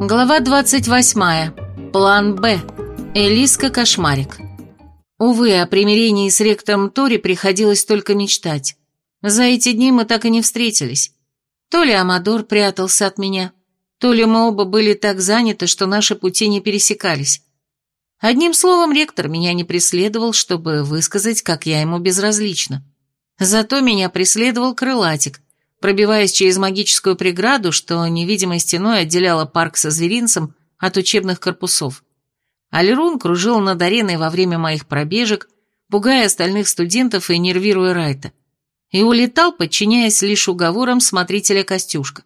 Глава 28. План «Б». Элиска Кошмарик. Увы, о примирении с ректором Тори приходилось только мечтать. За эти дни мы так и не встретились. То ли Амадор прятался от меня, то ли мы оба были так заняты, что наши пути не пересекались. Одним словом, ректор меня не преследовал, чтобы высказать, как я ему безразлична. Зато меня преследовал крылатик, пробиваясь через магическую преграду, что невидимой стеной отделяла парк со зверинцем от учебных корпусов. Алирун кружил над ареной во время моих пробежек, пугая остальных студентов и нервируя Райта. И улетал, подчиняясь лишь уговорам смотрителя Костюшка.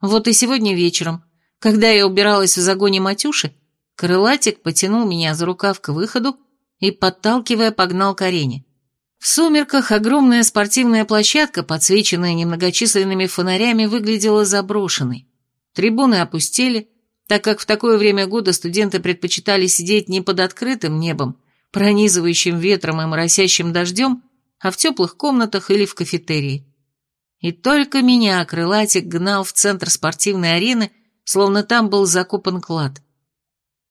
Вот и сегодня вечером, когда я убиралась в загоне Матюши, крылатик потянул меня за рукав к выходу и, подталкивая, погнал к арене. В сумерках огромная спортивная площадка, подсвеченная немногочисленными фонарями, выглядела заброшенной. Трибуны опустели, так как в такое время года студенты предпочитали сидеть не под открытым небом, пронизывающим ветром и моросящим дождем, а в теплых комнатах или в кафетерии. И только меня крылатик гнал в центр спортивной арены, словно там был закопан клад.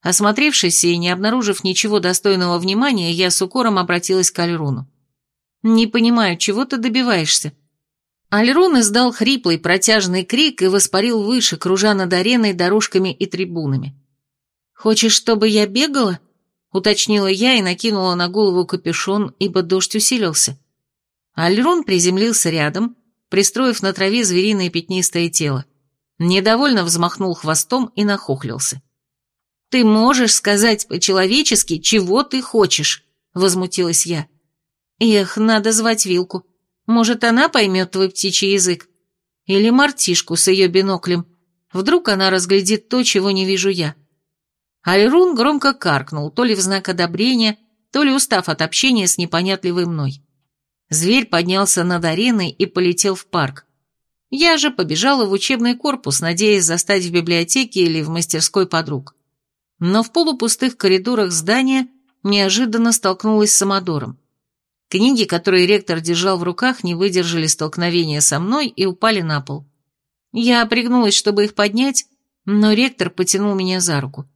Осмотревшись и не обнаружив ничего достойного внимания, я с укором обратилась к Альруну. «Не понимаю, чего ты добиваешься?» Альрон издал хриплый протяжный крик и воспарил выше, кружа над ареной, дорожками и трибунами. «Хочешь, чтобы я бегала?» — уточнила я и накинула на голову капюшон, ибо дождь усилился. Альрон приземлился рядом, пристроив на траве звериное пятнистое тело. Недовольно взмахнул хвостом и нахохлился. «Ты можешь сказать по-человечески, чего ты хочешь?» — возмутилась я. Эх, надо звать Вилку. Может, она поймет твой птичий язык? Или мартишку с ее биноклем. Вдруг она разглядит то, чего не вижу я. Айрун громко каркнул, то ли в знак одобрения, то ли устав от общения с непонятливой мной. Зверь поднялся над ареной и полетел в парк. Я же побежала в учебный корпус, надеясь застать в библиотеке или в мастерской подруг. Но в полупустых коридорах здания неожиданно столкнулась с Амадором. Книги, которые ректор держал в руках, не выдержали столкновения со мной и упали на пол. Я пригнулась, чтобы их поднять, но ректор потянул меня за руку.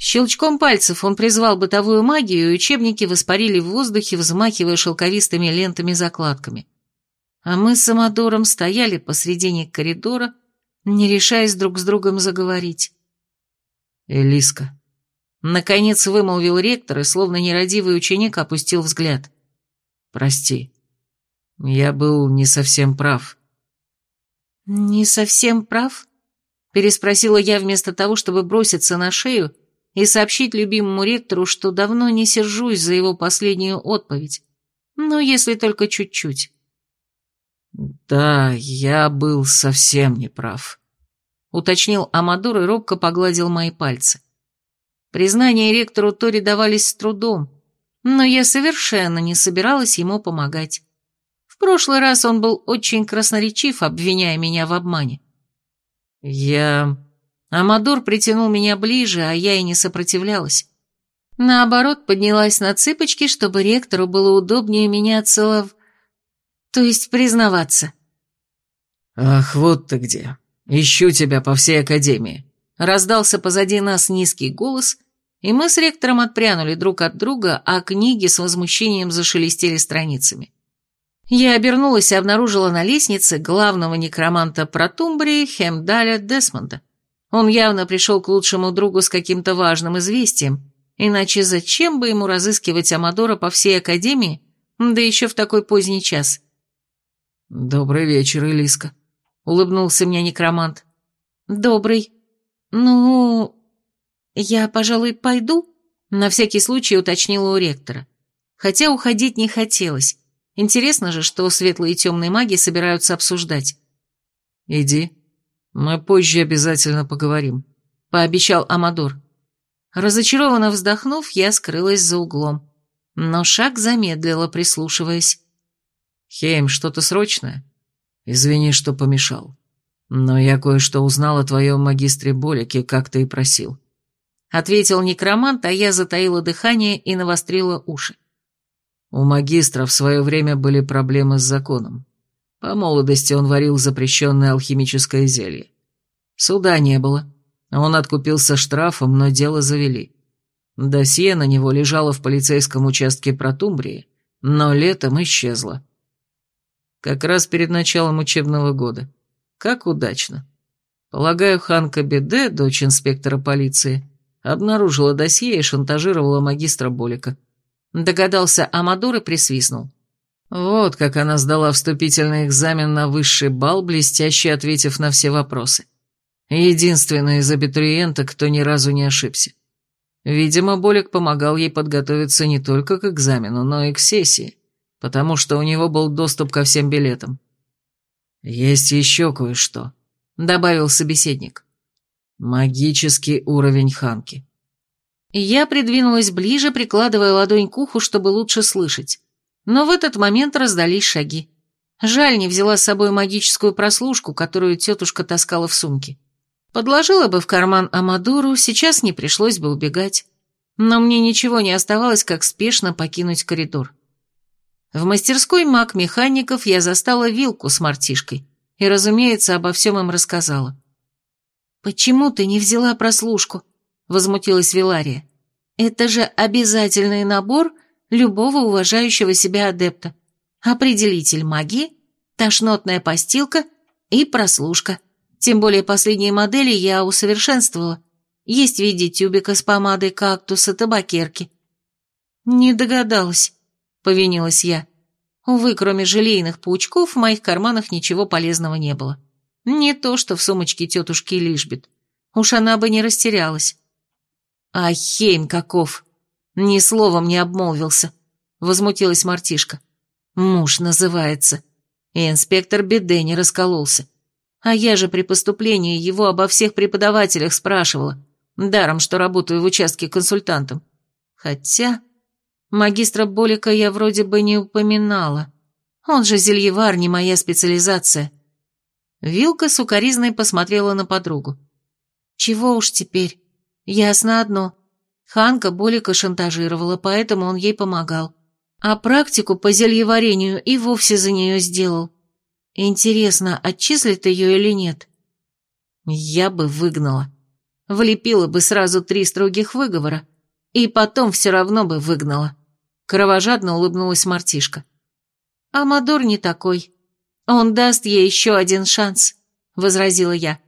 Щелчком пальцев он призвал бытовую магию, и учебники воспарили в воздухе, взмахивая шелковистыми лентами-закладками. А мы с Амадором стояли посредине коридора, не решаясь друг с другом заговорить. «Элиска», — наконец вымолвил ректор и, словно нерадивый ученик, опустил взгляд. Прости. Я был не совсем прав. Не совсем прав? Переспросила я вместо того, чтобы броситься на шею и сообщить любимому ректору, что давно не сержусь за его последнюю отповедь. Но если только чуть-чуть. Да, я был совсем не прав. Уточнил Амадор и робко погладил мои пальцы. Признания ректору Тори давались с трудом, но я совершенно не собиралась ему помогать. В прошлый раз он был очень красноречив, обвиняя меня в обмане. Я... Амадор притянул меня ближе, а я и не сопротивлялась. Наоборот, поднялась на цыпочки, чтобы ректору было удобнее меня целов... То есть признаваться. «Ах, вот ты где. Ищу тебя по всей академии», — раздался позади нас низкий голос — и мы с ректором отпрянули друг от друга, а книги с возмущением зашелестели страницами. Я обернулась и обнаружила на лестнице главного некроманта Протумбрии Хемдаля Десмонда. Он явно пришел к лучшему другу с каким-то важным известием, иначе зачем бы ему разыскивать Амадора по всей Академии, да еще в такой поздний час? «Добрый вечер, Элиска», — улыбнулся мне некромант. «Добрый. Ну, «Я, пожалуй, пойду?» — на всякий случай уточнила у ректора. Хотя уходить не хотелось. Интересно же, что светлые и темные маги собираются обсуждать. «Иди. Мы позже обязательно поговорим», — пообещал Амадор. Разочарованно вздохнув, я скрылась за углом. Но шаг замедлила, прислушиваясь. «Хейм, что-то срочное? Извини, что помешал. Но я кое-что узнал о твоем магистре Болике, как ты и просил ответил некромант, а я затаила дыхание и навострила уши. У магистра в свое время были проблемы с законом. По молодости он варил запрещенное алхимическое зелье. Суда не было, Он откупился штрафом, но дело завели. Досье на него лежало в полицейском участке Протумбрии, но летом исчезло. Как раз перед началом учебного года. Как удачно. Полагаю, Ханка Беде, дочь инспектора полиции, обнаружила досье и шантажировала магистра Болика. Догадался Амадор и присвистнул. Вот как она сдала вступительный экзамен на высший балл, блестяще ответив на все вопросы. Единственная из абитуриенток, кто ни разу не ошибся. Видимо, Болик помогал ей подготовиться не только к экзамену, но и к сессии, потому что у него был доступ ко всем билетам. «Есть еще кое-что», — добавил собеседник. «Магический уровень Ханки». Я придвинулась ближе, прикладывая ладонь к уху, чтобы лучше слышать. Но в этот момент раздались шаги. Жаль, не взяла с собой магическую прослушку, которую тетушка таскала в сумке. Подложила бы в карман Амадуру, сейчас не пришлось бы убегать. Но мне ничего не оставалось, как спешно покинуть коридор. В мастерской маг-механиков я застала вилку с мартишкой и, разумеется, обо всем им рассказала. «Почему ты не взяла прослушку?» — возмутилась Вилария. «Это же обязательный набор любого уважающего себя адепта. Определитель магии, тошнотная постилка и прослушка». Тем более последние модели я усовершенствовала. Есть в виде тюбика с помадой кактуса, табакерки. Не догадалась, повинилась я. Увы, кроме желейных паучков, в моих карманах ничего полезного не было. Не то, что в сумочке тетушки Лишбет. Уж она бы не растерялась. А Хейм каков! Ни словом не обмолвился, возмутилась мартишка. Муж называется. И инспектор Беде не раскололся. А я же при поступлении его обо всех преподавателях спрашивала, даром, что работаю в участке консультантом. Хотя магистра Болика я вроде бы не упоминала. Он же зельевар, не моя специализация. Вилка сукоризной посмотрела на подругу. Чего уж теперь? Ясно одно. Ханка Болика шантажировала, поэтому он ей помогал. А практику по зельеварению и вовсе за нее сделал. Интересно, отчислит ее или нет? Я бы выгнала. Влепила бы сразу три строгих выговора, и потом все равно бы выгнала. Кровожадно улыбнулась Мартишка. Амадор не такой. Он даст ей еще один шанс, возразила я.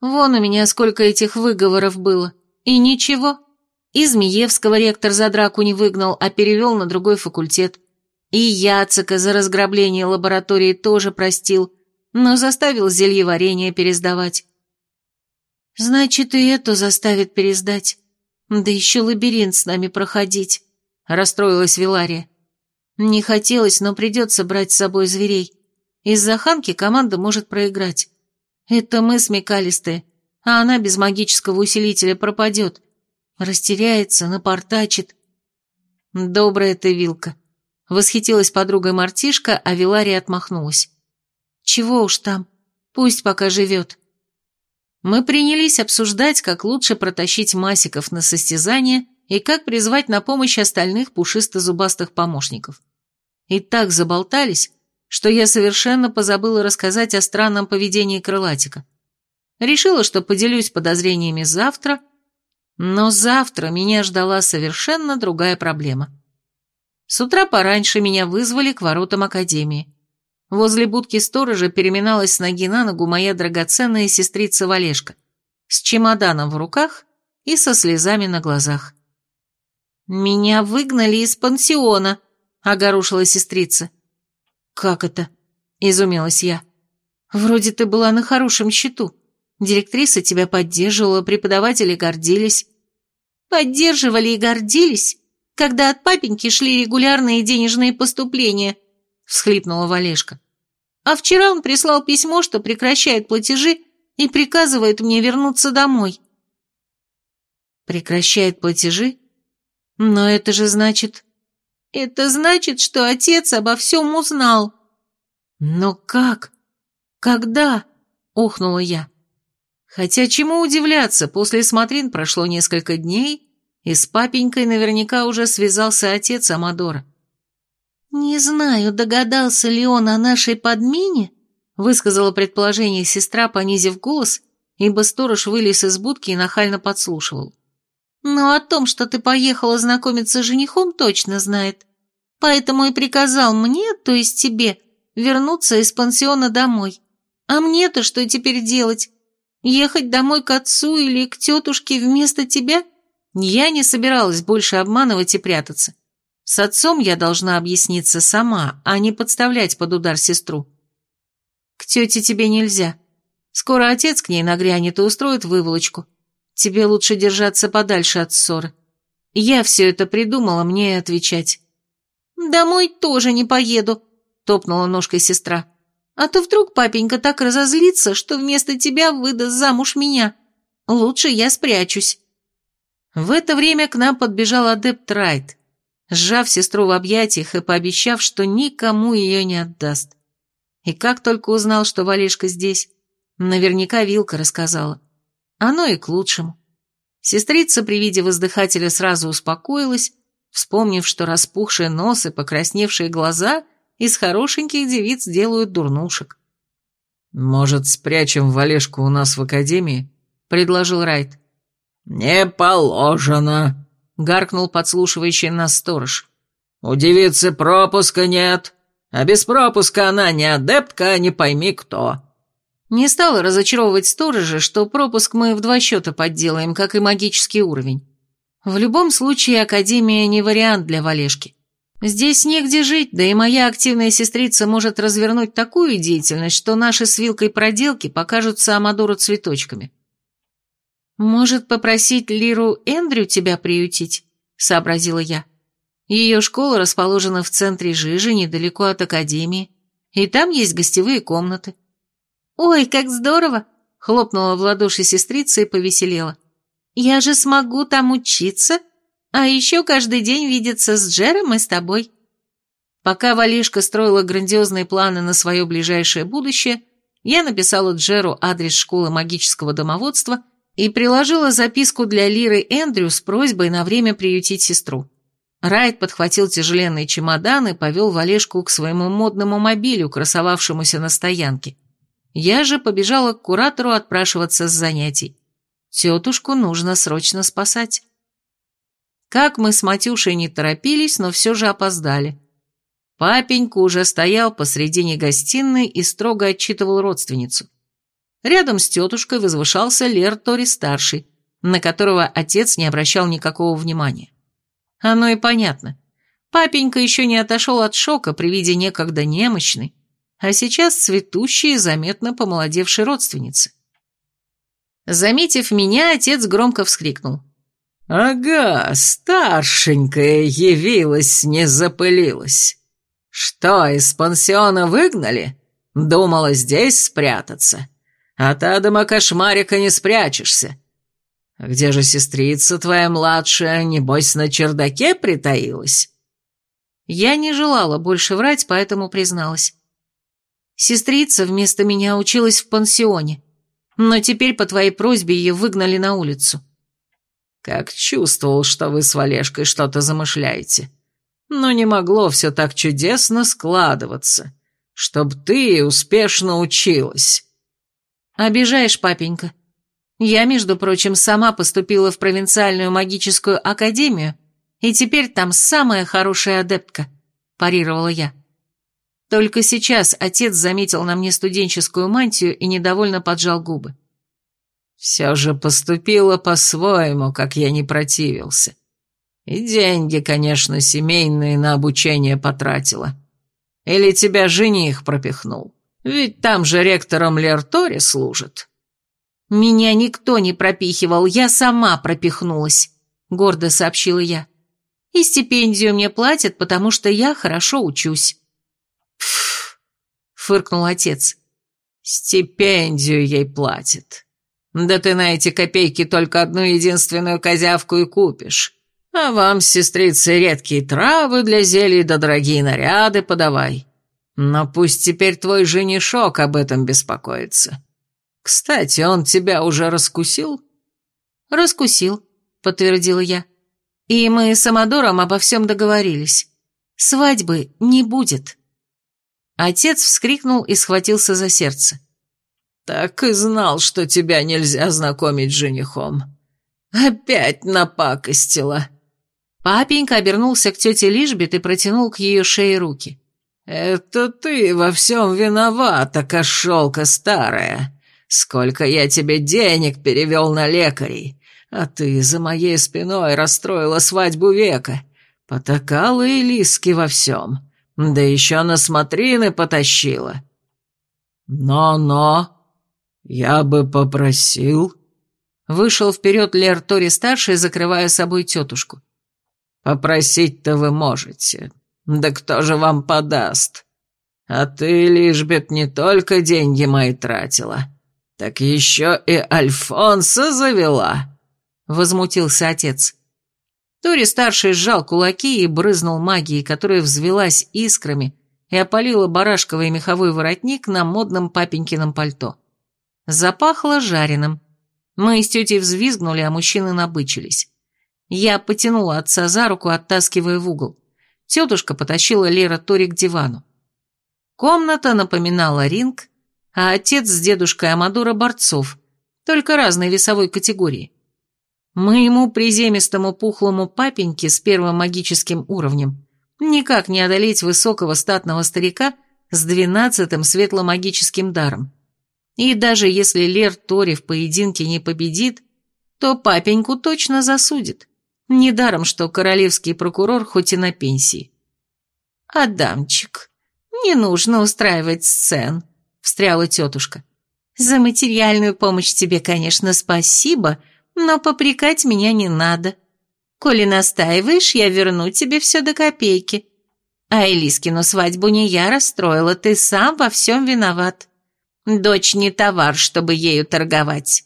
Вон у меня сколько этих выговоров было. И ничего. Из Змеевского ректор за драку не выгнал, а перевел на другой факультет. И Яцека за разграбление лаборатории тоже простил, но заставил зельеварение пересдавать. Значит, и эту заставит пересдать. Да еще лабиринт с нами проходить, расстроилась Вилария. Не хотелось, но придется брать с собой зверей. Из-за Ханки команда может проиграть. Это мы смекалистые, а она без магического усилителя пропадет. Растеряется, напортачит. Добрая ты, Вилка. Восхитилась подругой Мартишка, а Вилария отмахнулась. «Чего уж там, пусть пока живет». Мы принялись обсуждать, как лучше протащить масиков на состязание и как призвать на помощь остальных пушисто-зубастых помощников. И так заболтались, что я совершенно позабыла рассказать о странном поведении крылатика. Решила, что поделюсь подозрениями завтра, но завтра меня ждала совершенно другая проблема. С утра пораньше меня вызвали к воротам академии. Возле будки сторожа переминалась с ноги на ногу моя драгоценная сестрица Валешка, с чемоданом в руках и со слезами на глазах. «Меня выгнали из пансиона», — огорушила сестрица. «Как это?» — изумилась я. «Вроде ты была на хорошем счету. Директриса тебя поддерживала, преподаватели гордились». «Поддерживали и гордились? когда от папеньки шли регулярные денежные поступления», — всхлипнула Валешка. «А вчера он прислал письмо, что прекращает платежи и приказывает мне вернуться домой». «Прекращает платежи? Но это же значит...» «Это значит, что отец обо всем узнал». «Но как? Когда?» — охнула я. Хотя чему удивляться, после смотрин прошло несколько дней, и с папенькой наверняка уже связался отец Амадора. «Не знаю, догадался ли он о нашей подмене?» высказала предположение сестра, понизив голос ибо сторож вылез из будки и нахально подслушивал. «Но о том, что ты поехала знакомиться с женихом, точно знает. Поэтому и приказал мне, то есть тебе, вернуться из пансиона домой. А мне-то что теперь делать? Ехать домой к отцу или к тетушке вместо тебя? Я не собиралась больше обманывать и прятаться. С отцом я должна объясниться сама, а не подставлять под удар сестру. К тете тебе нельзя. Скоро отец к ней нагрянет и устроит выволочку. Тебе лучше держаться подальше от ссоры. Я все это придумала, мне отвечать. «Домой тоже не поеду», — топнула ножкой сестра. «А то вдруг папенька так разозлится, что вместо тебя выдаст замуж меня. Лучше я спрячусь». В это время к нам подбежал адепт Райт, сжав сестру в объятиях и пообещав, что никому ее не отдаст. И как только узнал, что Валешка здесь, наверняка Вилка рассказала. Оно и к лучшему. Сестрица при виде воздыхателя сразу успокоилась, вспомнив, что распухшие нос и покрасневшие глаза из хорошеньких девиц делают дурнушек. «Может, спрячем Валешку у нас в академии?» — предложил Райт. «Не положено», — гаркнул подслушивающий нас сторож. «У девицы пропуска нет, а без пропуска она не адептка, а не пойми кто». Не стала разочаровывать сторожа, что пропуск мы в два счета подделаем, как и магический уровень. В любом случае, Академия не вариант для Валешки. Здесь негде жить, да и моя активная сестрица может развернуть такую деятельность, что наши с Вилкой проделки покажутся Амадору цветочками. «Может, попросить Лиру Эндрю тебя приютить?» — сообразила я. Ее школа расположена в центре Жижи, недалеко от Академии, и там есть гостевые комнаты. «Ой, как здорово!» — хлопнула в ладоши сестрица и повеселела. «Я же смогу там учиться, а еще каждый день видеться с Джером и с тобой». Пока Валишка строила грандиозные планы на свое ближайшее будущее, я написала Джеру адрес школы магического домоводства и приложила записку для Лиры Эндрю с просьбой на время приютить сестру. Райт подхватил тяжеленный чемодан и повел Валешку к своему модному мобилю, красовавшемуся на стоянке. Я же побежала к куратору отпрашиваться с занятий. Тетушку нужно срочно спасать. Как мы с Матюшей не торопились, но все же опоздали. Папенька уже стоял посредине гостиной и строго отчитывал родственницу. Рядом с тетушкой возвышался Лер Тори-старший, на которого отец не обращал никакого внимания. Оно и понятно. Папенька еще не отошел от шока при виде некогда немощной, а сейчас цветущей и заметно помолодевшей родственницы. Заметив меня, отец громко вскрикнул. «Ага, старшенькая явилась, не запылилась. Что, из пансиона выгнали? Думала здесь спрятаться. От Адама Кошмарика не спрячешься. Где же сестрица твоя младшая, небось, на чердаке притаилась?» Я не желала больше врать, поэтому призналась. Сестрица вместо меня училась в пансионе, но теперь по твоей просьбе ее выгнали на улицу. Как чувствовал, что вы с Валешкой что-то замышляете. Но не могло все так чудесно складываться, чтоб ты успешно училась. Обижаешь, папенька. Я, между прочим, сама поступила в провинциальную магическую академию, и теперь там самая хорошая адептка, парировала я. Только сейчас отец заметил на мне студенческую мантию и недовольно поджал губы. Все же поступила по-своему, как я не противился. И деньги, конечно, семейные на обучение потратила. Или тебя жених пропихнул? Ведь там же ректором Лертори служит. Меня никто не пропихивал, я сама пропихнулась, гордо сообщила я. И стипендию мне платят, потому что я хорошо учусь. Фыркнул отец. Стипендию ей платят. Да ты на эти копейки только одну единственную козявку и купишь. А вам, сестрицы, редкие травы для зелий да дорогие наряды подавай. Но пусть теперь твой женишок об этом беспокоится. Кстати, он тебя уже раскусил?» «Раскусил», — подтвердила я. «И мы с Амадором обо всем договорились. Свадьбы не будет». Отец вскрикнул и схватился за сердце. Так и знал, что тебя нельзя знакомить с женихом. Опять напакостила». Папенька обернулся к тете Лишбет и протянул к ее шее руки. «Это ты во всем виновата, кошелка старая. Сколько я тебе денег перевел на лекарей, а ты за моей спиной расстроила свадьбу века, потакала и лиски во всем, да еще на смотрины потащила». «Но-но, я бы попросил...» Вышел вперед Лер Тори-старший, закрывая собой тетушку. «Попросить-то вы можете, да кто же вам подаст? А ты, Лишбет, не только деньги мои тратила, так еще и Альфонса завела!» Возмутился отец. Тори-старший сжал кулаки и брызнул магией, которая взвелась искрами и опалила барашковый меховой воротник на модном папенькином пальто. Запахло жареным. Мы с тетей взвизгнули, а мужчины набычились. Я потянула отца за руку, оттаскивая в угол. Тетушка потащила Лера Тори к дивану. Комната напоминала ринг, а отец с дедушкой Амадора борцов, только разной весовой категории. Моему приземистому пухлому папеньке с первым магическим уровнем никак не одолеть высокого статного старика с двенадцатым светломагическим даром. И даже если Лер Тори в поединке не победит, то папеньку точно засудит. Недаром, что королевский прокурор хоть и на пенсии. «Адамчик, не нужно устраивать сцен», — встряла тетушка. «За материальную помощь тебе, конечно, спасибо, но попрекать меня не надо. Коли настаиваешь, я верну тебе все до копейки. А Элискину свадьбу не я расстроила, ты сам во всем виноват. Дочь не товар, чтобы ею торговать».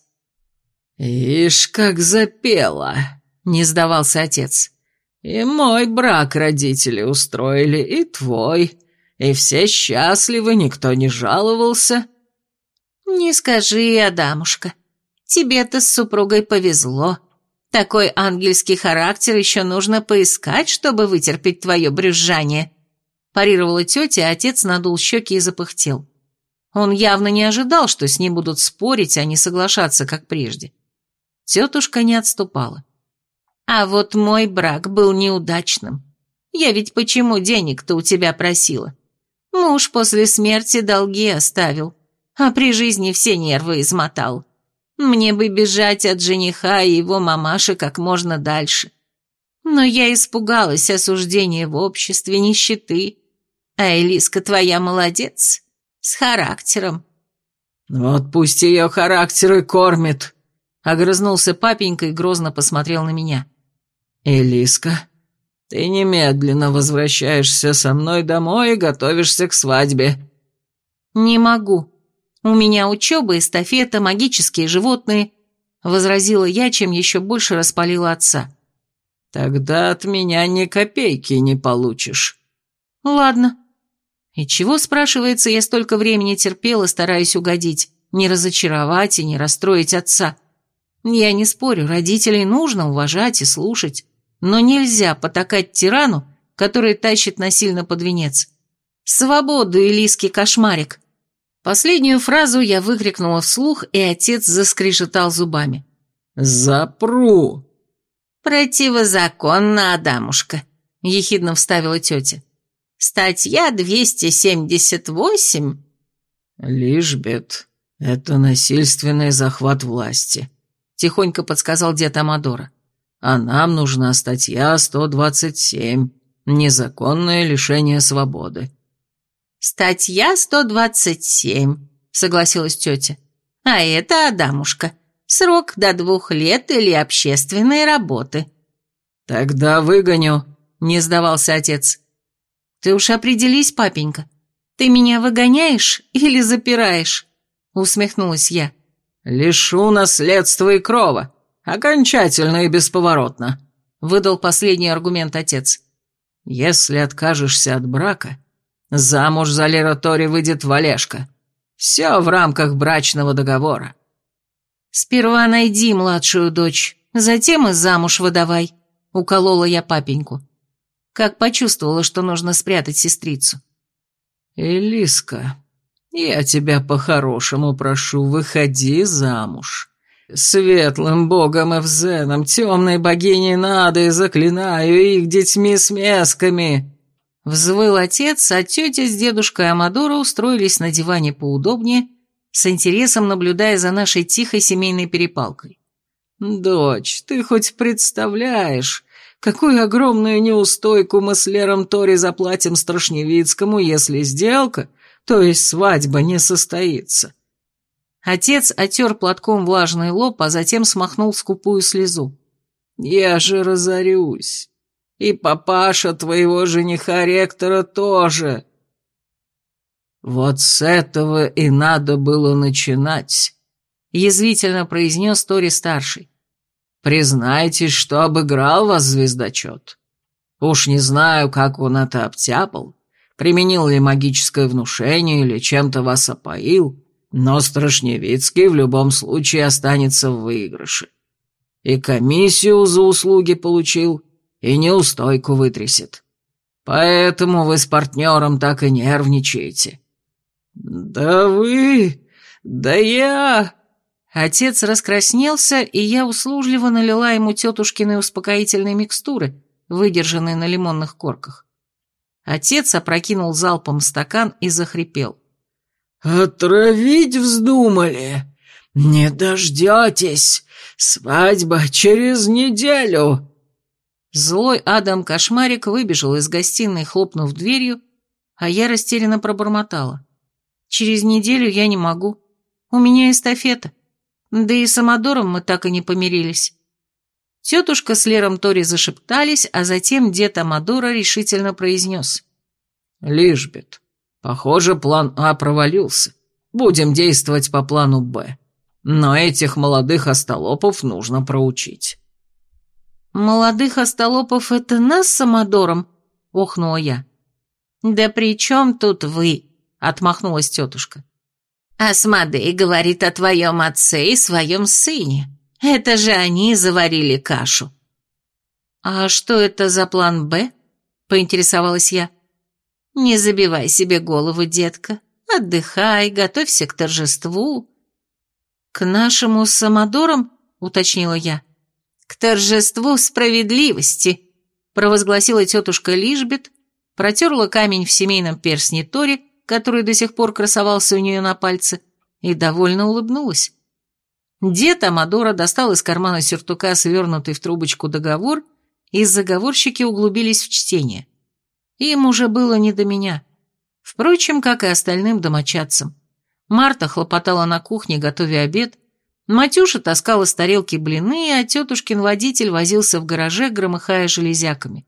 «Ишь, как запела!» — не сдавался отец. «И мой брак родители устроили, и твой, и все счастливы, никто не жаловался». «Не скажи, Адамушка, тебе-то с супругой повезло. Такой ангельский характер еще нужно поискать, чтобы вытерпеть твое брюзжание», парировала тетя, а отец надул щеки и запыхтел. Он явно не ожидал, что с ним будут спорить, а не соглашаться, как прежде. Тетушка не отступала. «А вот мой брак был неудачным. Я ведь почему денег-то у тебя просила? Муж после смерти долги оставил, а при жизни все нервы измотал. Мне бы бежать от жениха и его мамаши как можно дальше. Но я испугалась осуждения в обществе, нищеты. А Элиска твоя молодец, с характером». «Вот пусть ее характер и кормит», — огрызнулся папенька и грозно посмотрел на меня. «Элиска, ты немедленно возвращаешься со мной домой и готовишься к свадьбе». «Не могу. У меня учеба, эстафета, магические животные», — возразила я, чем еще больше распалила отца. «Тогда от меня ни копейки не получишь». «Ладно», и чего, спрашивается, я столько времени терпела, стараясь угодить, не разочаровать и не расстроить отца? Я не спорю, родителей нужно уважать и слушать, но нельзя потакать тирану, который тащит насильно под венец. «Свободу, Элиский кошмарик!» Последнюю фразу я выкрикнула вслух, и отец заскрежетал зубами. «Запру!» «Противозаконно, Адамушка», — ехидно вставила тетя. Статья 278. Лишбет, это насильственный захват власти, тихонько подсказал дед Амадора. А нам нужна статья 127. Незаконное лишение свободы. Статья 127, согласилась тетя. А это, Адамушка, срок до двух лет или общественной работы. Тогда выгоню, не сдавался отец. «Ты уж определись, папенька. Ты меня выгоняешь или запираешь?» Усмехнулась я. «Лишу наследства и крова. Окончательно и бесповоротно», — выдал последний аргумент отец. «Если откажешься от брака, замуж за Лера Тори выйдет Валешка. Все в рамках брачного договора». «Сперва найди младшую дочь, затем и замуж выдавай», — уколола я папеньку как почувствовала, что нужно спрятать сестрицу. «Элиска, Я тебя по-хорошему прошу, выходи замуж. Светлым богом Эвзеном, темной богиней Надой заклинаю их детьми с месками!» Взвыл отец, а тетя с дедушкой Амадора устроились на диване поудобнее, с интересом наблюдая за нашей тихой семейной перепалкой. «Дочь, ты хоть представляешь, какую огромную неустойку мы с Лером Тори заплатим Страшневицкому, если сделка, то есть свадьба, не состоится?» Отец отер платком влажный лоб, а затем смахнул скупую слезу. «Я же разорюсь. И папаша твоего жениха-ректора тоже». «Вот с этого и надо было начинать», — язвительно произнес Тори-старший. «Признайтесь, что обыграл вас звездочет. Уж не знаю, как он это обтяпал, применил ли магическое внушение или чем-то вас опоил, но Страшневицкий в любом случае останется в выигрыше. И комиссию за услуги получил, и неустойку вытрясет. Поэтому вы с партнером так и нервничаете». «Да вы... да я...» Отец раскраснелся, и я услужливо налила ему тетушкины успокоительные микстуры, выдержанные на лимонных корках. Отец опрокинул залпом стакан и захрипел. «Отравить вздумали? Не дождетесь! Свадьба через неделю!» Злой Адам Кошмарик выбежал из гостиной, хлопнув дверью, а я растерянно пробормотала. «Через неделю я не могу. У меня эстафета. Да и с Амадором мы так и не помирились». Тетушка с Лером Тори зашептались, а затем дед Амадора решительно произнес. «Лишбет, Похоже, план А провалился. Будем действовать по плану Б. Но этих молодых остолопов нужно проучить. «Молодых остолопов — это нас с Амадором?» — охнула я. «Да при чем тут вы?» — отмахнулась тетушка. «Асмодей говорит о твоем отце и своем сыне. Это же они заварили кашу». «А что это за план «Б»?» — поинтересовалась я. Не забивай себе голову, детка. Отдыхай, готовься к торжеству. К нашему самодорам, уточнила я. К торжеству справедливости, провозгласила тетушка Лишбет, протерла камень в семейном перстне Тори, который до сих пор красовался у нее на пальце, и довольно улыбнулась. Дед Амадора достал из кармана сюртука свернутый в трубочку договор, и заговорщики углубились в чтение. Им уже было не до меня. Впрочем, как и остальным домочадцам. Марта хлопотала на кухне, готовя обед, Матюша таскала с тарелки блины, а тетушкин водитель возился в гараже, громыхая железяками.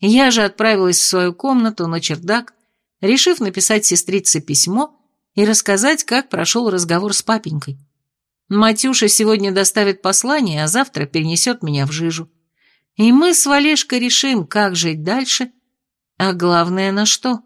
Я же отправилась в свою комнату на чердак, решив написать сестрице письмо и рассказать, как прошел разговор с папенькой. Матюша сегодня доставит послание, а завтра перенесет меня в жижу. И мы с Валешкой решим, как жить дальше а главное на что.